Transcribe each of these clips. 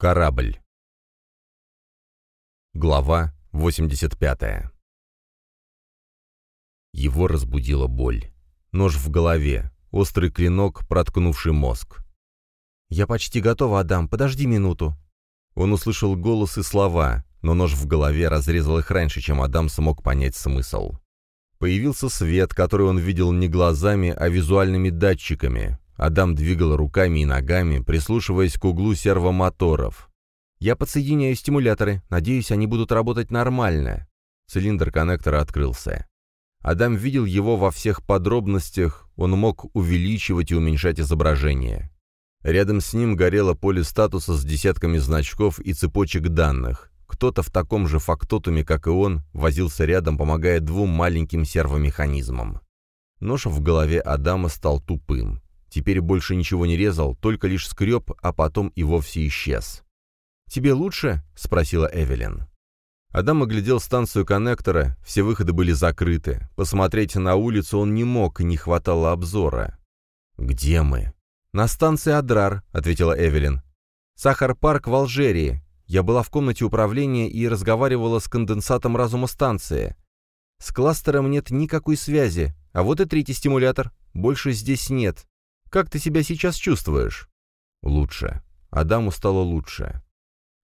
Корабль. Глава 85. Его разбудила боль. Нож в голове, острый клинок, проткнувший мозг. «Я почти готова, Адам, подожди минуту». Он услышал голос и слова, но нож в голове разрезал их раньше, чем Адам смог понять смысл. Появился свет, который он видел не глазами, а визуальными датчиками. Адам двигал руками и ногами, прислушиваясь к углу сервомоторов. «Я подсоединяю стимуляторы. Надеюсь, они будут работать нормально». Цилиндр коннектора открылся. Адам видел его во всех подробностях, он мог увеличивать и уменьшать изображение. Рядом с ним горело поле статуса с десятками значков и цепочек данных. Кто-то в таком же фактотуме, как и он, возился рядом, помогая двум маленьким сервомеханизмам. Нож в голове Адама стал тупым. Теперь больше ничего не резал, только лишь скреб, а потом и вовсе исчез. «Тебе лучше?» — спросила Эвелин. Адам оглядел станцию коннектора, все выходы были закрыты. Посмотреть на улицу он не мог, не хватало обзора. «Где мы?» «На станции Адрар», — ответила Эвелин. «Сахар-парк в Алжерии. Я была в комнате управления и разговаривала с конденсатом разума станции. С кластером нет никакой связи, а вот и третий стимулятор. Больше здесь нет. Как ты себя сейчас чувствуешь?» «Лучше. Адаму стало лучше».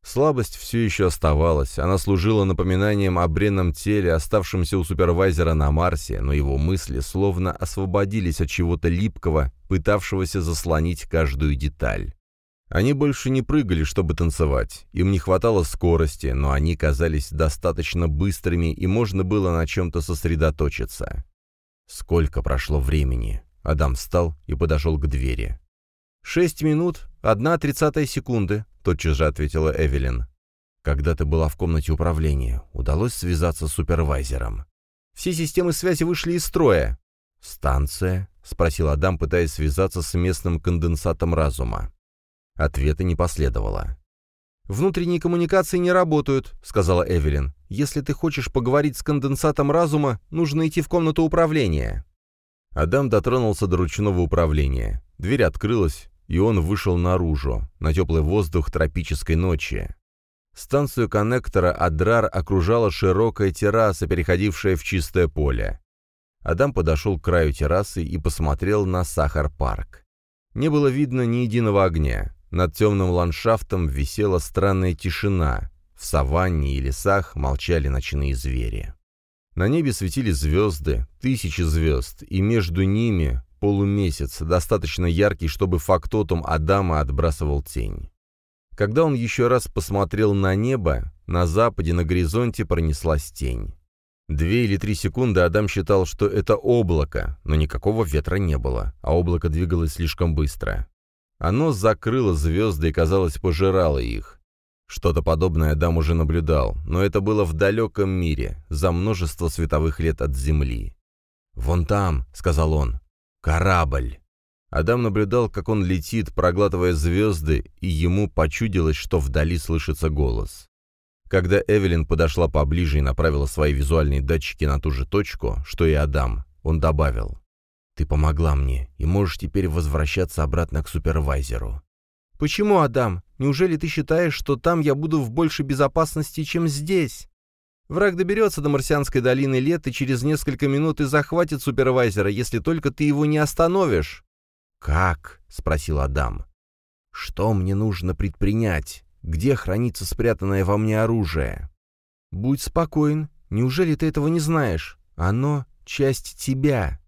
Слабость все еще оставалась, она служила напоминанием о бренном теле, оставшемся у супервайзера на Марсе, но его мысли словно освободились от чего-то липкого, пытавшегося заслонить каждую деталь. Они больше не прыгали, чтобы танцевать, им не хватало скорости, но они казались достаточно быстрыми, и можно было на чем-то сосредоточиться. Сколько прошло времени? Адам встал и подошел к двери. «Шесть минут, одна тридцатая секунды», — тотчас же ответила Эвелин. «Когда ты была в комнате управления, удалось связаться с супервайзером?» «Все системы связи вышли из строя». «Станция?» — спросил Адам, пытаясь связаться с местным конденсатом разума. Ответа не последовало. «Внутренние коммуникации не работают», — сказала Эвелин. «Если ты хочешь поговорить с конденсатом разума, нужно идти в комнату управления». Адам дотронулся до ручного управления. Дверь открылась, и он вышел наружу, на теплый воздух тропической ночи. Станцию коннектора Адрар окружала широкая терраса, переходившая в чистое поле. Адам подошел к краю террасы и посмотрел на Сахар-парк. Не было видно ни единого огня. Над темным ландшафтом висела странная тишина. В саванне и лесах молчали ночные звери. На небе светили звезды, тысячи звезд, и между ними полумесяц, достаточно яркий, чтобы фактотум Адама отбрасывал тень. Когда он еще раз посмотрел на небо, на западе на горизонте пронеслась тень. Две или три секунды Адам считал, что это облако, но никакого ветра не было, а облако двигалось слишком быстро. Оно закрыло звезды и, казалось, пожирало их. Что-то подобное Адам уже наблюдал, но это было в далеком мире, за множество световых лет от Земли. «Вон там», — сказал он, — «корабль». Адам наблюдал, как он летит, проглатывая звезды, и ему почудилось, что вдали слышится голос. Когда Эвелин подошла поближе и направила свои визуальные датчики на ту же точку, что и Адам, он добавил, «Ты помогла мне, и можешь теперь возвращаться обратно к супервайзеру. «Почему, Адам? Неужели ты считаешь, что там я буду в большей безопасности, чем здесь? Враг доберется до Марсианской долины лет и через несколько минут и захватит супервайзера, если только ты его не остановишь». «Как?» — спросил Адам. «Что мне нужно предпринять? Где хранится спрятанное во мне оружие?» «Будь спокоен. Неужели ты этого не знаешь? Оно — часть тебя».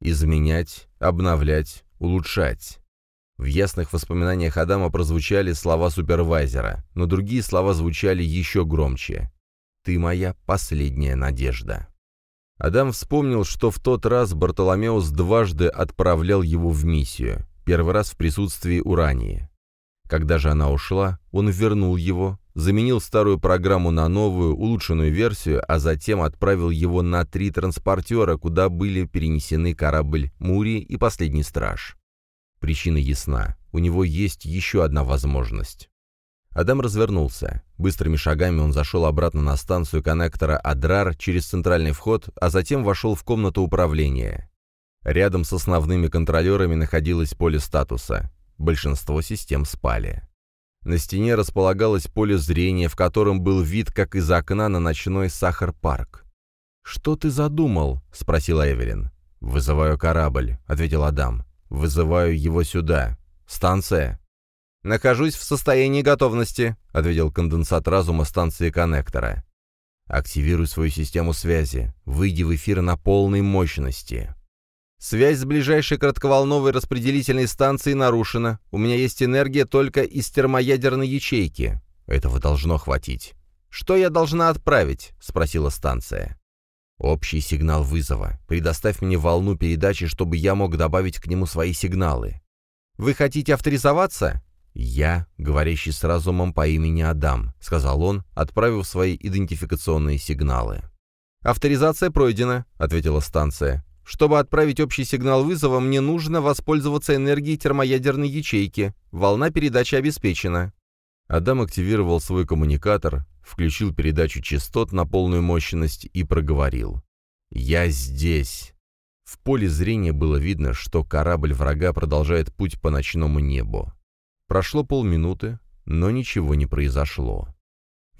«Изменять, обновлять, улучшать». В ясных воспоминаниях Адама прозвучали слова супервайзера, но другие слова звучали еще громче. «Ты моя последняя надежда». Адам вспомнил, что в тот раз Бартоломеус дважды отправлял его в миссию, первый раз в присутствии Урании. Когда же она ушла, он вернул его, заменил старую программу на новую, улучшенную версию, а затем отправил его на три транспортера, куда были перенесены корабль «Мури» и «Последний страж». Причина ясна. У него есть еще одна возможность. Адам развернулся. Быстрыми шагами он зашел обратно на станцию коннектора Адрар через центральный вход, а затем вошел в комнату управления. Рядом с основными контролерами находилось поле статуса. Большинство систем спали. На стене располагалось поле зрения, в котором был вид, как из окна на ночной Сахар-парк. «Что ты задумал?» — спросила Эвелин. «Вызываю корабль», — ответил Адам. «Вызываю его сюда. Станция». «Нахожусь в состоянии готовности», — ответил конденсат разума станции коннектора. «Активируй свою систему связи. Выйди в эфир на полной мощности». «Связь с ближайшей кратковолновой распределительной станцией нарушена. У меня есть энергия только из термоядерной ячейки. Этого должно хватить». «Что я должна отправить?» — спросила станция. «Общий сигнал вызова. Предоставь мне волну передачи, чтобы я мог добавить к нему свои сигналы». «Вы хотите авторизоваться?» «Я, говорящий с разумом по имени Адам», — сказал он, отправив свои идентификационные сигналы. «Авторизация пройдена», — ответила станция. «Чтобы отправить общий сигнал вызова, мне нужно воспользоваться энергией термоядерной ячейки. Волна передачи обеспечена». Адам активировал свой коммуникатор, включил передачу частот на полную мощность и проговорил. «Я здесь». В поле зрения было видно, что корабль врага продолжает путь по ночному небу. Прошло полминуты, но ничего не произошло.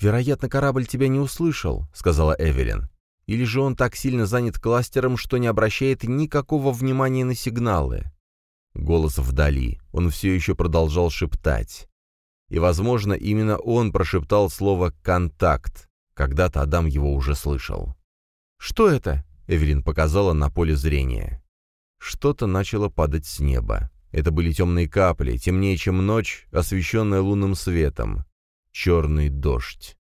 «Вероятно, корабль тебя не услышал», — сказала Эвелин. «Или же он так сильно занят кластером, что не обращает никакого внимания на сигналы?» Голос вдали. Он все еще продолжал шептать. И, возможно, именно он прошептал слово «контакт». Когда-то Адам его уже слышал. «Что это?» — Эвелин показала на поле зрения. Что-то начало падать с неба. Это были темные капли, темнее, чем ночь, освещенная лунным светом. Черный дождь.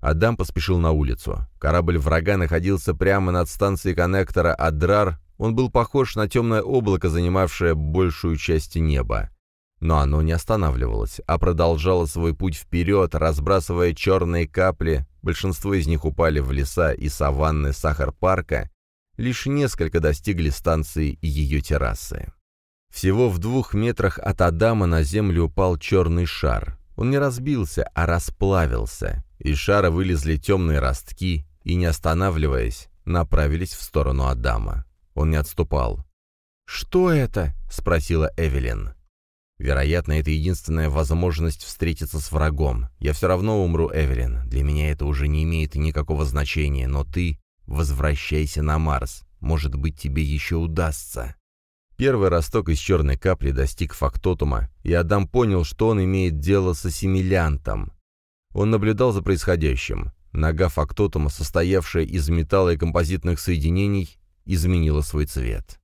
Адам поспешил на улицу. Корабль врага находился прямо над станцией коннектора Адрар. Он был похож на темное облако, занимавшее большую часть неба. Но оно не останавливалось, а продолжало свой путь вперед, разбрасывая черные капли. Большинство из них упали в леса и саванны Сахар-парка. Лишь несколько достигли станции и ее террасы. Всего в двух метрах от Адама на землю упал черный шар. Он не разбился, а расплавился. Из шара вылезли темные ростки и, не останавливаясь, направились в сторону Адама. Он не отступал. «Что это?» — спросила Эвелин. Вероятно, это единственная возможность встретиться с врагом. Я все равно умру, Эвелин. Для меня это уже не имеет никакого значения, но ты возвращайся на Марс. Может быть, тебе еще удастся. Первый росток из черной капли достиг фактотума, и Адам понял, что он имеет дело с ассимилянтом. Он наблюдал за происходящим. Нога фактотума, состоявшая из металла и композитных соединений, изменила свой цвет.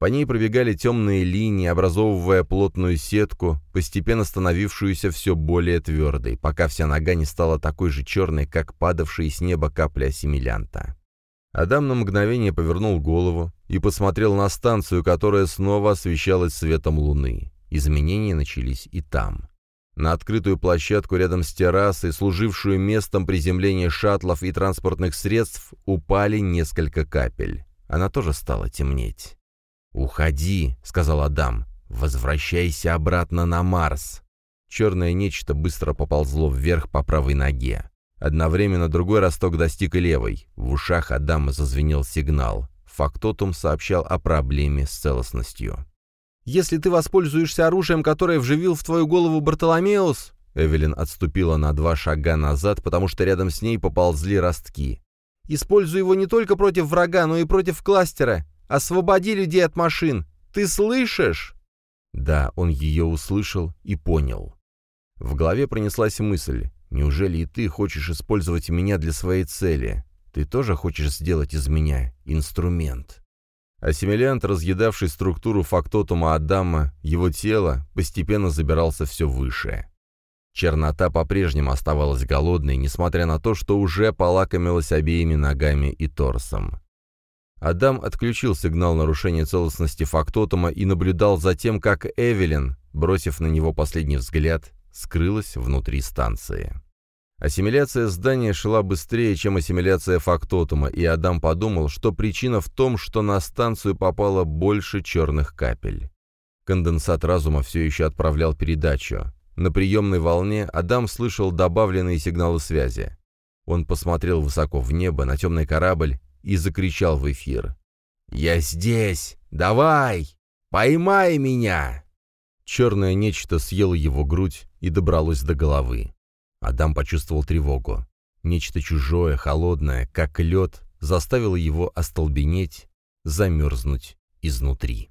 По ней пробегали темные линии, образовывая плотную сетку, постепенно становившуюся все более твердой, пока вся нога не стала такой же черной, как падавшие с неба капли ассимилянта. Адам на мгновение повернул голову и посмотрел на станцию, которая снова освещалась светом луны. Изменения начались и там. На открытую площадку рядом с террасой, служившую местом приземления шаттлов и транспортных средств, упали несколько капель. Она тоже стала темнеть. «Уходи», — сказал Адам. «Возвращайся обратно на Марс». Черное нечто быстро поползло вверх по правой ноге. Одновременно другой росток достиг и левой. В ушах Адама зазвенел сигнал. Фактотум сообщал о проблеме с целостностью. «Если ты воспользуешься оружием, которое вживил в твою голову Бартоломеус...» Эвелин отступила на два шага назад, потому что рядом с ней поползли ростки. «Используй его не только против врага, но и против кластера. Освободи людей от машин! Ты слышишь?» Да, он ее услышал и понял. В голове пронеслась мысль. «Неужели и ты хочешь использовать меня для своей цели? Ты тоже хочешь сделать из меня инструмент?» Ассимилянт, разъедавший структуру фактотума Адама, его тело постепенно забирался все выше. Чернота по-прежнему оставалась голодной, несмотря на то, что уже полакомилась обеими ногами и торсом. Адам отключил сигнал нарушения целостности фактотума и наблюдал за тем, как Эвелин, бросив на него последний взгляд, скрылась внутри станции. Ассимиляция здания шла быстрее, чем ассимиляция фактотума, и Адам подумал, что причина в том, что на станцию попало больше черных капель. Конденсат разума все еще отправлял передачу. На приемной волне Адам слышал добавленные сигналы связи. Он посмотрел высоко в небо, на темный корабль, и закричал в эфир. «Я здесь! Давай! Поймай меня!» Черное нечто съело его грудь и добралось до головы. Адам почувствовал тревогу. Нечто чужое, холодное, как лед, заставило его остолбенеть, замерзнуть изнутри.